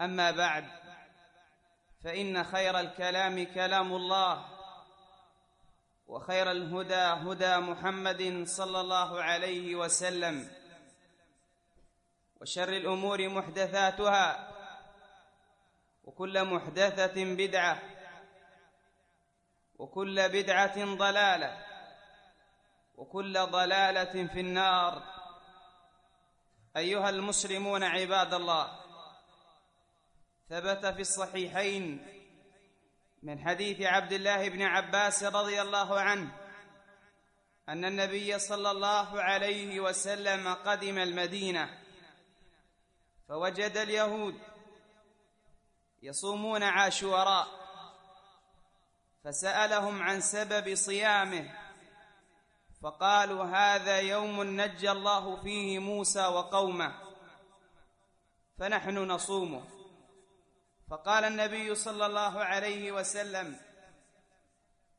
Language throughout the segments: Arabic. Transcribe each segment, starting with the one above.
أما بعد فإن خير الكلام كلام الله وخير الهدى هدى محمد صلى الله عليه وسلم وشر الأمور محدثاتها وكل محدثة بدعة وكل بدعة ضلالة وكل ضلالة في النار. أيها المسلمون عباد الله ثبت في الصحيحين من حديث عبد الله بن عباس رضي الله عنه أن النبي صلى الله عليه وسلم قدم المدينة فوجد اليهود يصومون عاشوراء فسألهم عن سبب صيامه فقالوا هذا يوم نجى الله فيه موسى وقومه فنحن نصومه فقال النبي صلى الله عليه وسلم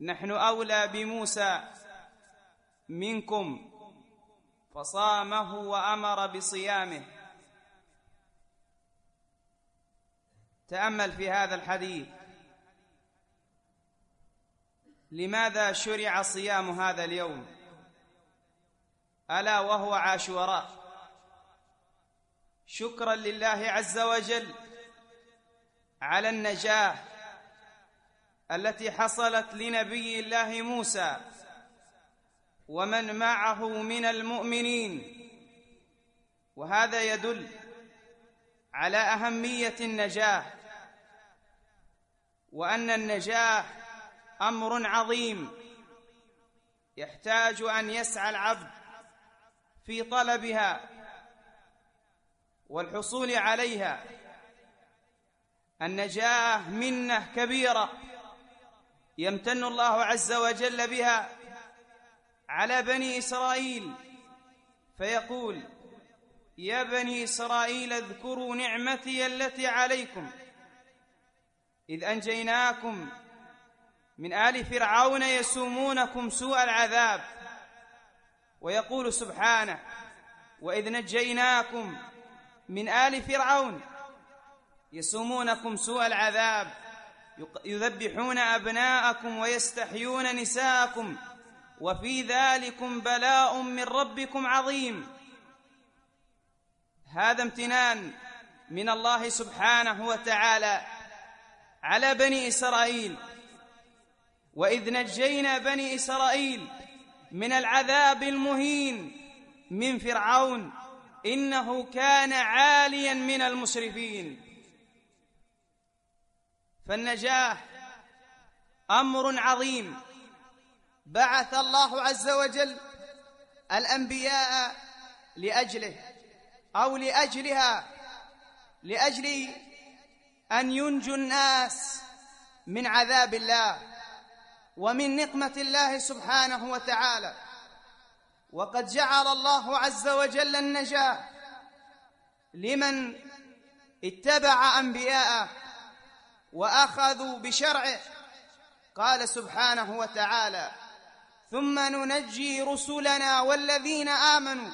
نحن أولى بموسى منكم. فصامه وأمر بصيامه. تأمل في هذا الحديث. لماذا شرع صيام هذا اليوم؟ ألا وهو عاشوراء. شكرا لله عز وجل. على النجاة التي حصلت لنبي الله موسى ومن معه من المؤمنين. وهذا يدل على أهمية النجاة وأن النجاة أمر عظيم يحتاج أن يسعى العبد في طلبها والحصول عليها. النجاة منة كبيرة يمتن الله عز وجل بها على بني إسرائيل فيقول يا بني إسرائيل اذكروا نعمتي التي عليكم إذ أنجيناكم من آل فرعون يسومونكم سوء العذاب ويقول سبحانه وإذ نجيناكم من آل فرعون يسومونكم سوء العذاب يذبحون أبناءكم ويستحيون نساءكم وفي ذلكم بلاء من ربكم عظيم. هذا امتنان من الله سبحانه وتعالى على بني إسرائيل. وإذ نجينا بني إسرائيل من العذاب المهين من فرعون إنه كان عاليا من المسرفين. فالنجاه أمر عظيم. بعث الله عز وجل الأنبياء لأجله أو لأجلها لأجل أن ينجوا الناس من عذاب الله ومن نقمة الله سبحانه وتعالى. وقد جعل الله عز وجل النجاه لمن اتبع أنبياءه وأخذوا بشرعه قال سبحانه وتعالى ثم ننجي رسلنا والذين آمنوا.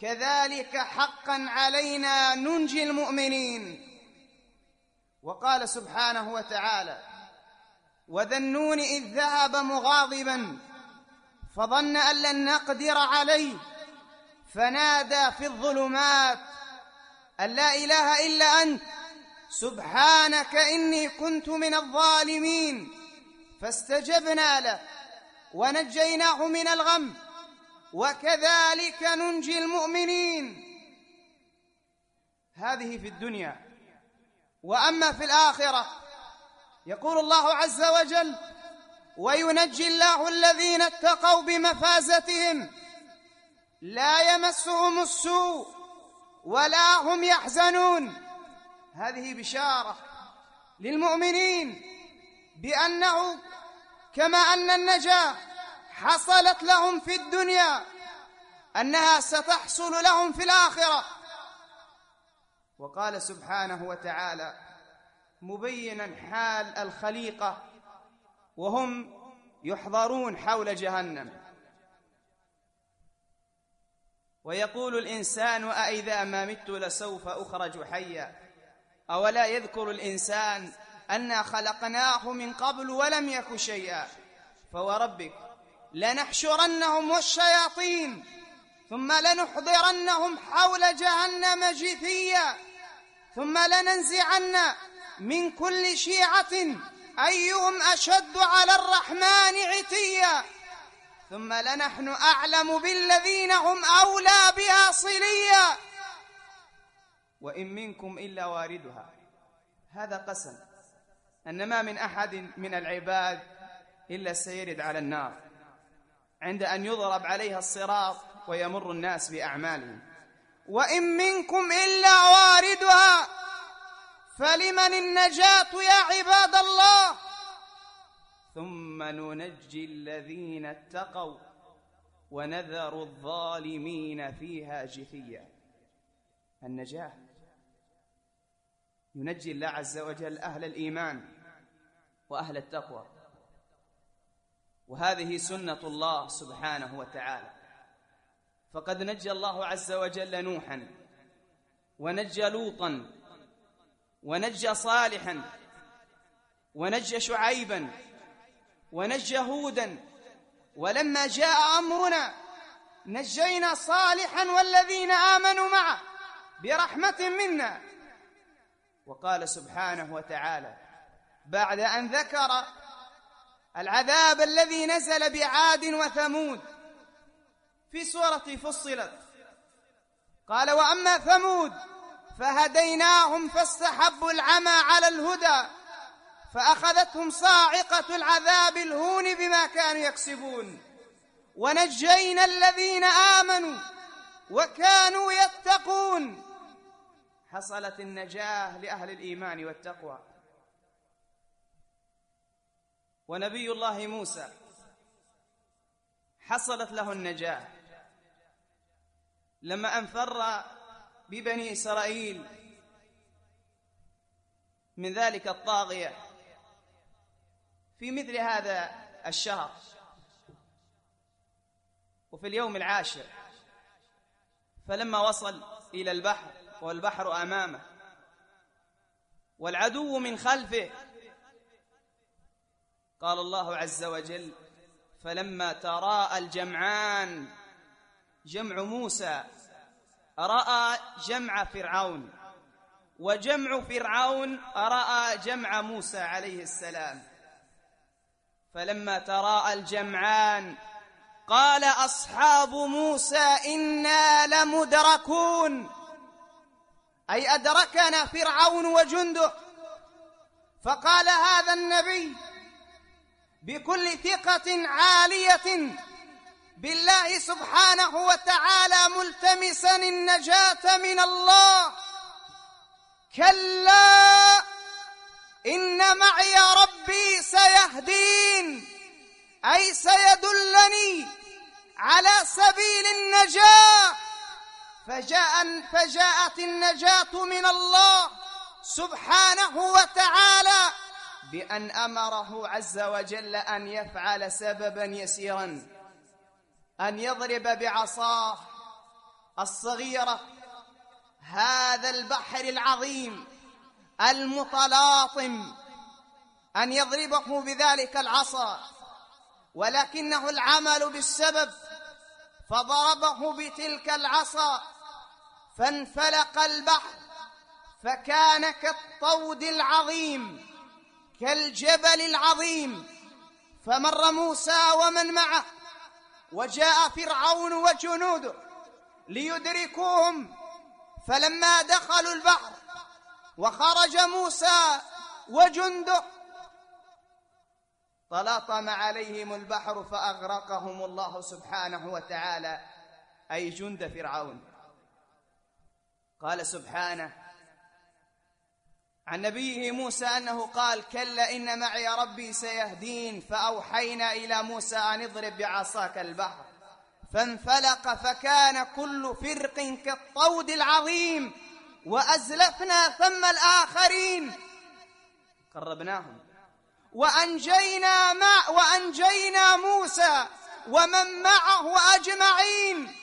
كذلك حقا علينا ننجي المؤمنين. وقال سبحانه وتعالى وذا النون إذ ذهب مغاضبا فظن أن لن نقدر عليه فنادى في الظلمات أن لا إله إلا أنت. سبحانك إني كنت من الظالمين. فاستجبنا له ونجيناه من الغم وكذلك ننجي المؤمنين. هذه في الدنيا وأما في الآخرة يقول الله عز وجل وينجي الله الذين اتقوا بمفازتهم لا يمسهم السوء ولا هم يحزنون. هذه بشارة للمؤمنين بأنه كما أن النجاة حصلت لهم في الدنيا أنها ستحصل لهم في الآخرة. وقال سبحانه وتعالى مبينا حال الخليقة وهم يحضرون حول جهنم. ويقول الإنسان أإذا ما مت لسوف أخرج حيا. أولا يذكر الإنسان انا خلقناه من قبل ولم يك شيئا فوربك لنحشرنهم والشياطين ثم لنحضرنهم حول جهنم جثيا ثم لننزعن من كل شيعة أيهم أشد على الرحمن عتيا ثم لنحن أعلم بالذين هم أولى بها صليا. وإن منكم إلا واردها. هذا قسم. أن ما من أحد من العباد إلا سيرد على النار عند أن يضرب عليها الصراط ويمر الناس بأعمالهم. وإن منكم إلا واردها فلمن النجاة يا عباد الله؟ ثم ننجي الذين اتقوا ونذر الظالمين فيها جثيا. النجاة. ينجي الله عز وجل أهل الإيمان وأهل التقوى. وهذه سنة الله سبحانه وتعالى. فقد نجى الله عز وجل نوحا ونجى لوطا ونجى صالحا ونجى شعيبا ونجى هودا. ولما جاء أمرنا نجينا صالحا والذين آمنوا معه برحمة منا. وقال سبحانه وتعالى بعد أن ذكر العذاب الذي نزل بعاد وثمود في سورة فصلت قال وأما ثمود فهديناهم فاستحبوا العمى على الهدى فأخذتهم صاعقة العذاب الهون بما كانوا يكسبون. ونجينا الذين آمنوا وكانوا يتقون حصلت النجاة لأهل الإيمان والتقوى. ونبي الله موسى حصلت له النجاة. لما أنفر ببني إسرائيل من ذلك الطاغية في مثل هذا الشهر. وفي اليوم العاشر فلما وصل إلى البحر والبحر أمامه. والعدو من خلفه. قال الله عز وجل فلما تراءى الجمعان جمع موسى راى جمع فرعون وجمع فرعون راى جمع موسى عليه السلام. فلما تراءى الجمعان قال أصحاب موسى إنا لمدركون. أي أدركنا فرعون وجنده؟ فقال هذا النبي بكل ثقة عالية بالله سبحانه وتعالى ملتمسا النجاة من الله. كلا إن معي ربي سيهدين أي سيدلني على سبيل النجاة. فجاء فجاءت النجاة من الله سبحانه وتعالى بأن أمره عز وجل أن يفعل سببا يسيرا. أن يضرب بعصاه الصغيرة. هذا البحر العظيم المتلاطم. أن يضربه بذلك العصا. ولكنه العمل بالسبب. فضربه بتلك العصا. فانفلق البحر فكان كالطود العظيم كالجبل العظيم. فمر موسى ومن معه وجاء فرعون وجنوده ليدركوهم. فلما دخلوا البحر وخرج موسى وجنده تلاطم عليهم البحر فأغرقهم الله سبحانه وتعالى. أي جند فرعون. قال سبحانه عن نبيه موسى أنه قال كلا إن معي ربي سيهدين فأوحينا إلى موسى أن اضرب بعصاك البحر فانفلق فكان كل فرق كالطود العظيم وأزلفنا ثم الآخرين. قربناهم. وأنجينا مع وأنجينا موسى ومن معه أجمعين.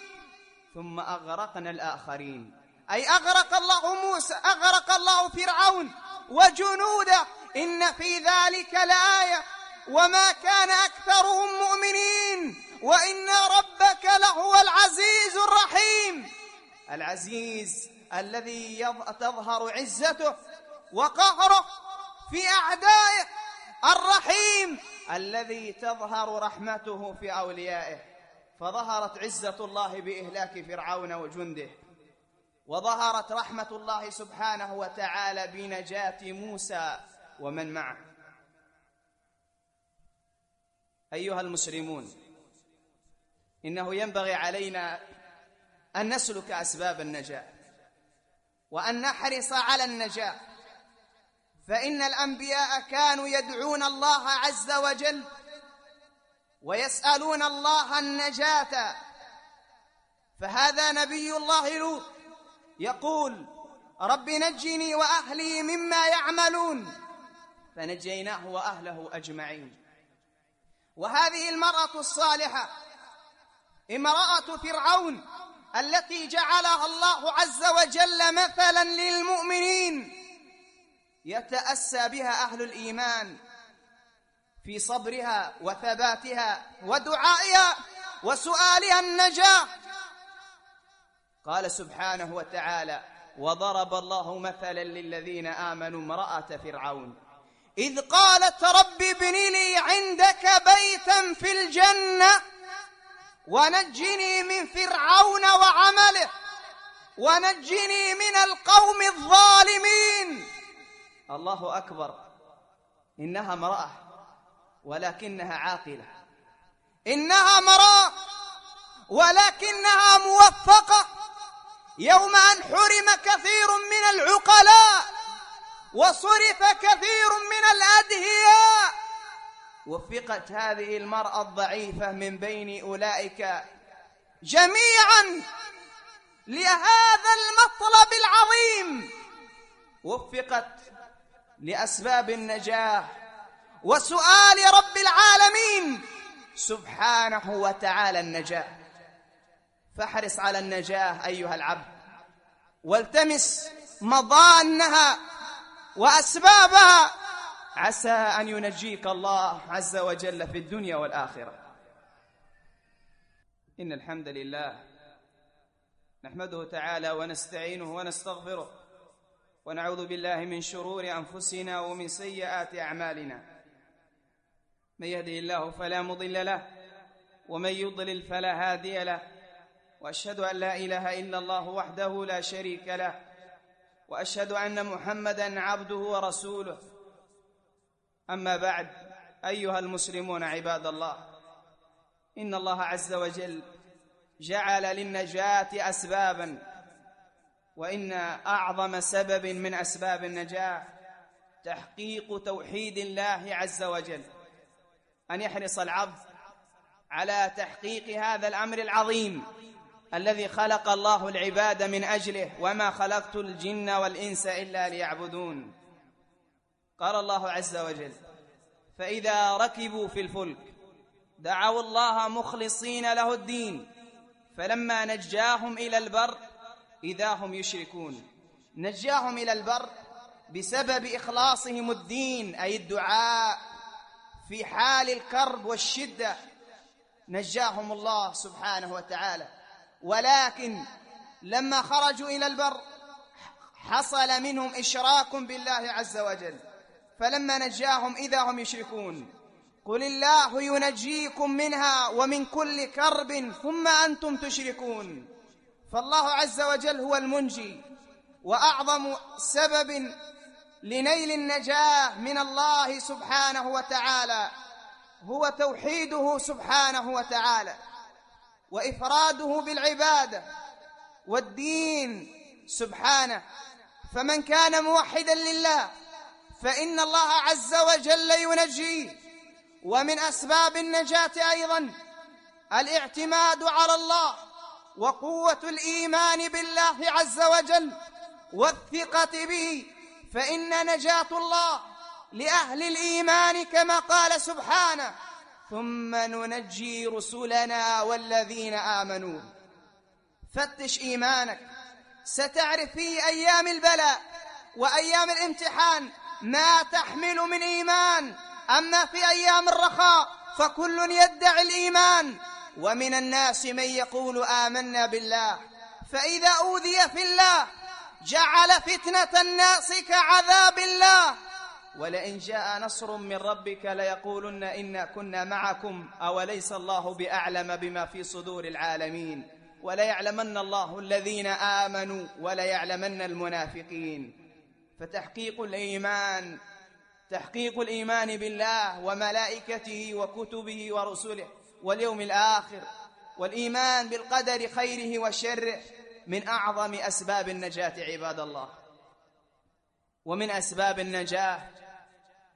ثم أغرقنا الآخرين. أي أغرق الله موسى أغرق الله فرعون وجنوده. إن في ذلك لآية. وما كان أكثرهم مؤمنين. وإن ربك لهو العزيز الرحيم. العزيز الذي تظهر عزته وقهره في أعدائه الرحيم. الذي تظهر رحمته في أوليائه. فظهرت عزة الله بإهلاك فرعون وجنده. وظهرت رحمة الله سبحانه وتعالى بنجاة موسى ومن معه. أيها المسلمون إنه ينبغي علينا أن نسلك أسباب النجاة وأن نحرص على النجاة. فإن الأنبياء كانوا يدعون الله عز وجل ويسألون الله النجاة. فهذا نبي الله لوط. يقول رب نجني وأهلي مما يعملون. فنجيناه وأهله أجمعين. وهذه المرأة الصالحة امرأة فرعون التي جعلها الله عز وجل مثلا للمؤمنين. يتأسى بها أهل الإيمان في صبرها وثباتها ودعائها وسؤالها النجاة. قال سبحانه وتعالى وضرب الله مثلا للذين آمنوا امرأة فرعون. إذ قالت رب ابن لي عندك بيتا في الجنة ونجني من فرعون وعمله ونجني من القوم الظالمين. الله أكبر. إنها امرأة ولكنها عاقلة. إنها امرأة ولكنها موفقة. يوم أن حرم كثير من العقلاء وصرف كثير من الأدهياء. وفقت هذه المرأة الضعيفة من بين أولئك جميعا لهذا المطلب العظيم. وفقت لأسباب النجاح وسؤال رب العالمين سبحانه وتعالى النجاة فاحرص على النجاة أيها العبد. والتمس مضانها وأسبابها. عسى أن ينجيك الله عز وجل في الدنيا والآخرة. إن الحمد لله نحمده تعالى ونستعينه ونستغفره ونعوذ بالله من شرور أنفسنا ومن سيئات أعمالنا. من يهده الله فلا مضل له ومن يضلل فلا هادي له. وأشهد أن لا إله إلا الله وحده لا شريك له وأشهد أن محمدا عبده ورسوله. أما بعد أيها المسلمون عباد الله إن الله عز وجل جعل للنجاة اسبابا وإن أعظم سبب من أسباب النجاة تحقيق توحيد الله عز وجل. أن يحرص العبد على تحقيق هذا الأمر العظيم. الذي خلق الله العباد من أجله وما خلقت الجن والإنس إلا ليعبدون. قال الله عز وجل فإذا ركبوا في الفلك دعوا الله مخلصين له الدين فلما نجاهم إلى البر إذا هم يشركون. نجاهم إلى البر بسبب إخلاصهم الدين أي الدعاء في حال الكرب والشدة. نجاهم الله سبحانه وتعالى. ولكن لما خرجوا إلى البر حصل منهم إشراك بالله عز وجل. فلما نجاهم إذا هم يشركون قل الله ينجيكم منها ومن كل كرب ثم أنتم تشركون. فالله عز وجل هو المنجي وأعظم سبب لنيل النجاة من الله سبحانه وتعالى هو توحيده سبحانه وتعالى. وإفراده بالعبادة والدين سبحانه. فمن كان موحدا لله فإن الله عز وجل ينجيه. ومن أسباب النجاة أيضا الاعتماد على الله وقوة الإيمان بالله عز وجل والثقة به. فإن نجاة الله لأهل الإيمان كما قال سبحانه. ثم ننجي رسلنا والذين آمنوا. فتش إيمانك. ستعرف في أيام البلاء وأيام الامتحان ما تحمل من إيمان. أما في أيام الرخاء فكل يدعي الإيمان. ومن الناس من يقول آمنا بالله. فإذا أوذي في الله جعل فتنة الناس كعذاب الله. ولئن جاء نصر من ربك ليقولن إنا كنا معكم أوليس الله بأعلم بما في صدور العالمين وليعلمن الله الذين آمنوا وليعلمن المنافقين. فتحقيق الإيمان تحقيق الإيمان بالله وملائكته وكتبه ورسله واليوم الآخر والإيمان بالقدر خيره وشره من أعظم أسباب النجاة عباد الله. ومن أسباب النجاة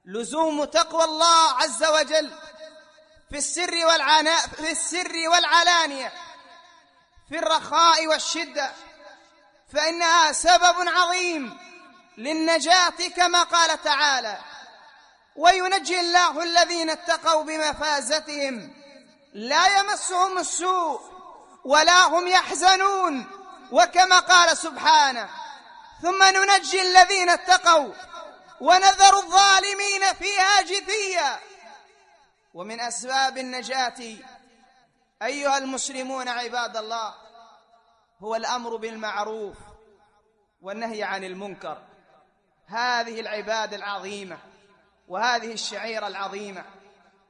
لزوم تقوى الله عز وجل في السر والعناء في السر والعلانية في الرخاء والشدة. فإنها سبب عظيم للنجاة كما قال تعالى وينجي الله الذين اتقوا بمفازتهم لا يمسهم السوء ولا هم يحزنون وكما قال سبحانه ثم ننجي الذين اتقوا ونذر الظالمين فيها جثيا. ومن أسباب النجاة أيها المسلمون عباد الله هو الأمر بالمعروف والنهي عن المنكر. هذه العباده العظيمة وهذه الشعيرة العظيمة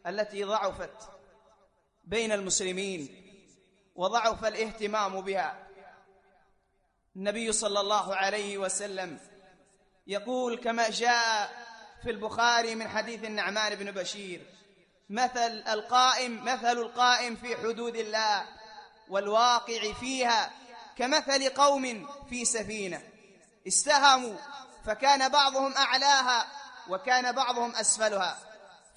التي ضعفت بين المسلمين وضعف الاهتمام بها. النبي صلى الله عليه وسلم يقول كما جاء في البخاري من حديث النعمان بن بشير مثل القائم مثل القائم في حدود الله والواقع فيها كمثل قوم في سفينة. استهموا فكان بعضهم أعلاها وكان بعضهم أسفلها.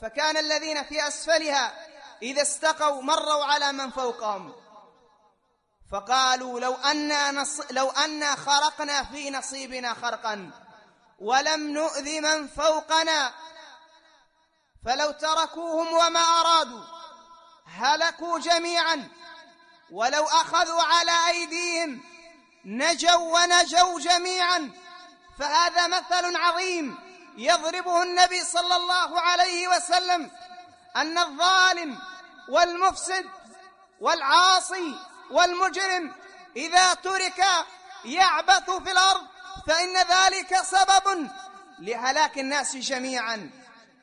فكان الذين في أسفلها إذا استقوا مروا على من فوقهم. فقالوا لو أنا, نص لو أنا خرقنا في نصيبنا خرقا. ولم نؤذ من فوقنا. فلو تركوهم وما أرادوا هلكوا جميعا. ولو أخذوا على أيديهم نجوا ونجوا جميعا. فهذا مثل عظيم يضربه النبي صلى الله عليه وسلم أن الظالم والمفسد والعاصي والمجرم إذا ترك يعبث في الأرض فإن ذلك سبب لهلاك الناس جميعا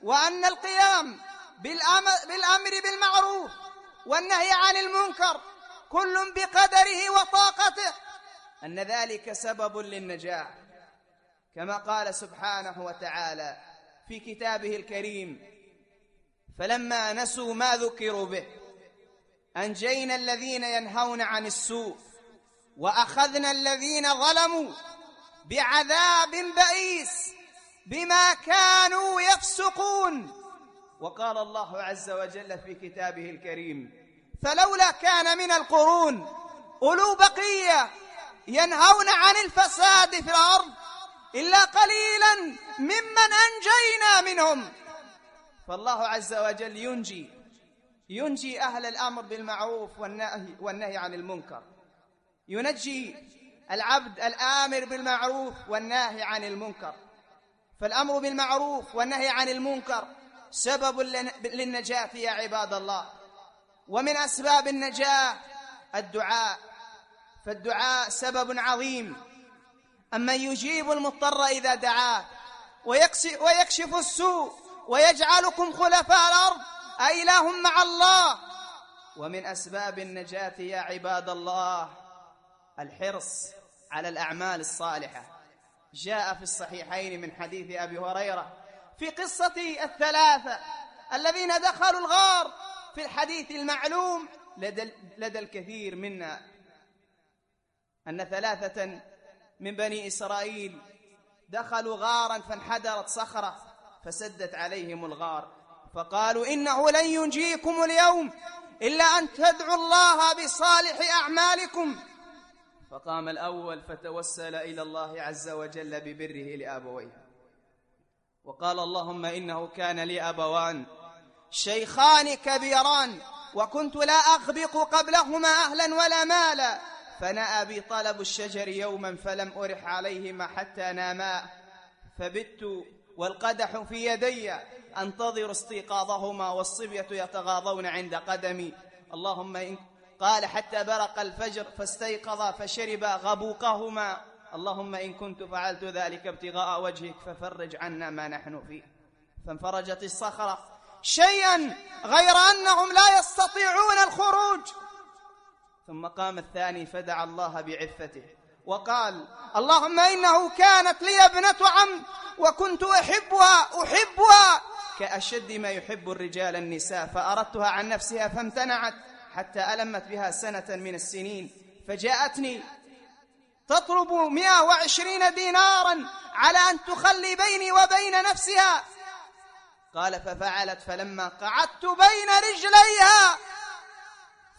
وأن القيام بالأمر بالمعروف والنهي عن المنكر كل بقدره وطاقته أن ذلك سبب للنجاح. كما قال سبحانه وتعالى في كتابه الكريم فلما نسوا ما ذكروا به أنجينا الذين ينهون عن السوء وأخذنا الذين ظلموا بعذاب بئيس بما كانوا يفسقون. وقال الله عز وجل في كتابه الكريم فلولا كان من القرون أولو بقية ينهون عن الفساد في الأرض إلا قليلا ممن أنجينا منهم. فالله عز وجل ينجي ينجي أهل الأمر بالمعروف والنهي, والنهي عن المنكر. ينجي العبد الآمر بالمعروف والناهي عن المنكر. فالأمر بالمعروف والنهي عن المنكر سبب للنجاة يا عباد الله. ومن أسباب النجاة الدعاء. فالدعاء سبب عظيم. أما يجيب المضطر إذا دعاه ويكشف السوء ويجعلكم خلفاء الأرض أإله مع الله. ومن أسباب النجاة يا عباد الله الحرص على الأعمال الصالحة. جاء في الصحيحين من حديث أبي هريرة في قصة الثلاثة الذين دخلوا الغار في الحديث المعلوم لدى, لدى الكثير منا. أن ثلاثة من بني إسرائيل دخلوا غارا فانحدرت صخرة فسدت عليهم الغار. فقالوا إنه لن ينجيكم اليوم إلا أن تدعوا الله بصالح أعمالكم. فقام الأول فتوسل إلى الله عز وجل ببره لأبويه. وقال اللهم إنه كان لي أبوان شيخان كبيران وكنت لا أغبق قبلهما أهلا ولا مالا. فنأى بي طلب الشجر يوما فلم أرح عليهما حتى ناما. فبت والقدح في يدي أنتظر استيقاظهما والصبية يتغاضون عند قدمي. اللهم إن قال حتى برق الفجر فاستيقظا فشربا غبوقهما. اللهم إن كنت فعلت ذلك ابتغاء وجهك ففرج عنا ما نحن فيه. فانفرجت الصخرة. شيئا غير أنهم لا يستطيعون الخروج. ثم قام الثاني فدعا الله بعفته. وقال اللهم إنه كانت لي ابنة عم وكنت أحبها أحبها. كأشد ما يحب الرجال النساء فأردتها عن نفسها فامتنعت. حتى ألمت بها سنة من السنين فجاءتني تطلب مئة وعشرين دينارا على أن تخلي بيني وبين نفسها. قال ففعلت فلما قعدت بين رجليها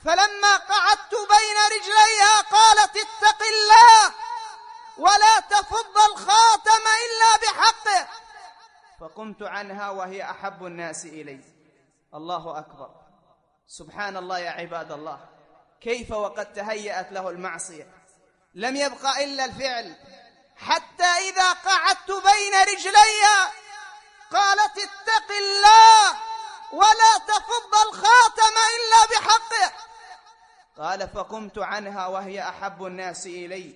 فلما قعدت بين رجليها قالت اتق الله ولا تفض الخاتم إلا بحقه فقمت عنها وهي أحب الناس إلي. الله أكبر. سبحان الله يا عباد الله كيف وقد تهيأت له المعصية؟ لم يبق إلا الفعل حتى إذا قعدت بين رجليها قالت اتق الله ولا تفض الخاتم إلا بحقه. قال فقمت عنها وهي أحب الناس إلي.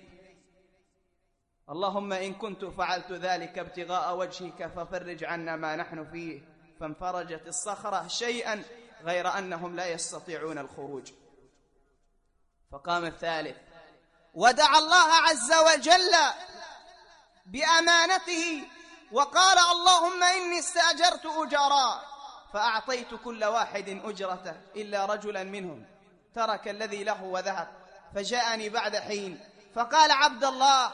اللهم إن كنت فعلت ذلك ابتغاء وجهك ففرج عنا ما نحن فيه. فانفرجت الصخرة شيئا غير أنهم لا يستطيعون الخروج. فقام الثالث ودعا الله عز وجل بأمانته وقال اللهم إني استأجرت أجراء فأعطيت كل واحد أجرته إلا رجلا منهم ترك الذي له وذهب فجاءني بعد حين فقال عبد الله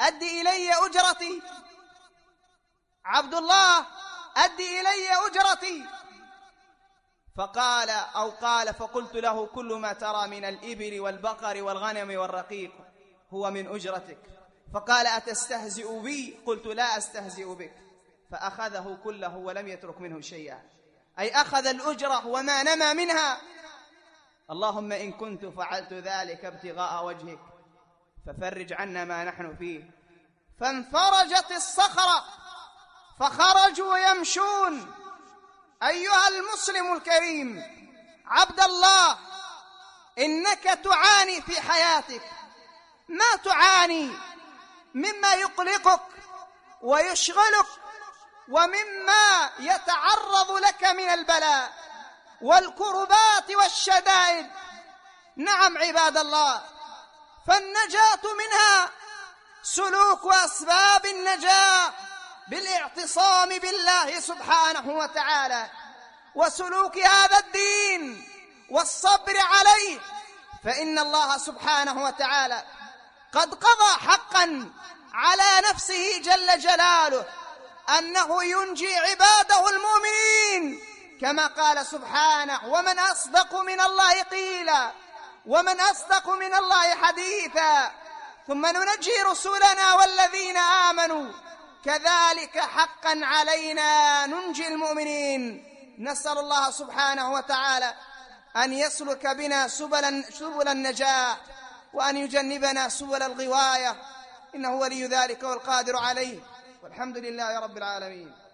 أدي إلي أجرتي. عبد الله أدي إلي أجرتي. فقال أو قال فقلت له كل ما ترى من الإبل والبقر والغنم والرقيق هو من أجرتك. فقال أتستهزئ بي؟ قلت لا أستهزئ بك. فأخذه كله ولم يترك منه شيئا. أي أخذ الأجرة وما نمى منها. اللهم إن كنت فعلت ذلك ابتغاء وجهك ففرج عنا ما نحن فيه. فانفرجت الصخرة فخرجوا يمشون. أيها المسلم الكريم عبد الله إنك تعاني في حياتك. ما تعاني؟ مما يقلقك ويشغلك ومما يتعرض لك من البلاء والكربات والشدائد. نعم عباد الله فالنجاة منها سلوك أسباب النجاة. بالاعتصام بالله سبحانه وتعالى وسلوك هذا الدين والصبر عليه فإن الله سبحانه وتعالى قد قضى حقا على نفسه جل جلاله أنه ينجي عباده المؤمنين كما قال سبحانه ومن أصدق من الله قيلا ومن أصدق من الله حديثا ثم ننجي رسلنا والذين آمنوا كذلك حقا علينا ننجي المؤمنين. نسأل الله سبحانه وتعالى أن يسلك بنا سبل النجاة وأن يجنبنا سبل الغواية. إنه ولي ذلك والقادر عليه. والحمد لله رب العالمين.